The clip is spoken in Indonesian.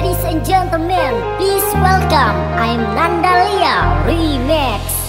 Ladies and gentlemen, please welcome I'm Nandalia Remix.